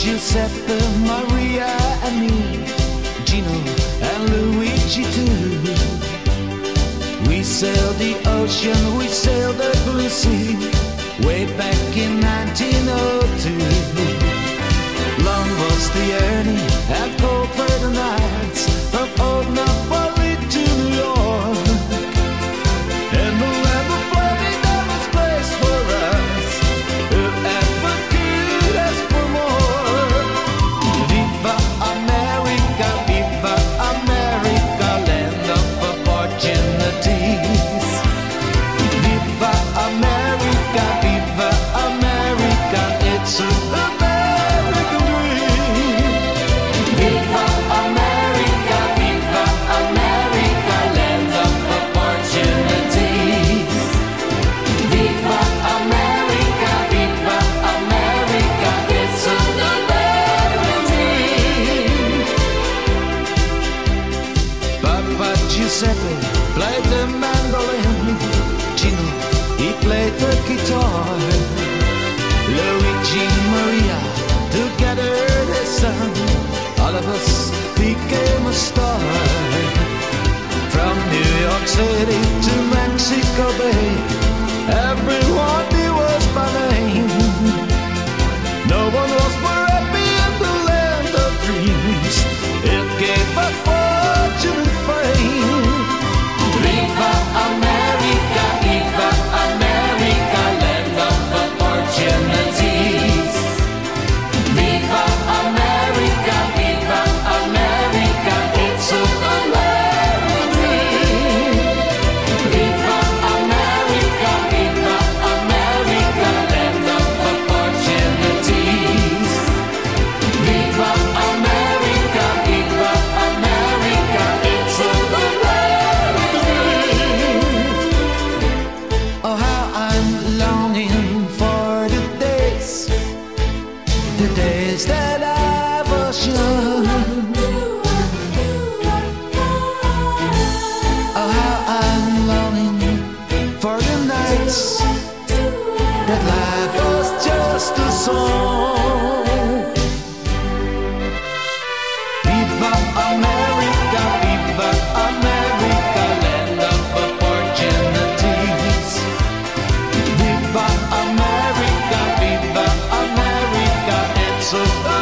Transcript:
Giuseppe, Maria and me, Gino and Luigi too. We sailed the ocean, we sailed the blue sea, way back in 1902. Long was the journey, and cold for the night. Giuseppe played the mandolin, Gino, he played the guitar. Luigi Maria, together they sang, all of us became a star. From New York City Viva América, viva América, land of opportunities. Viva América, viva América, it's a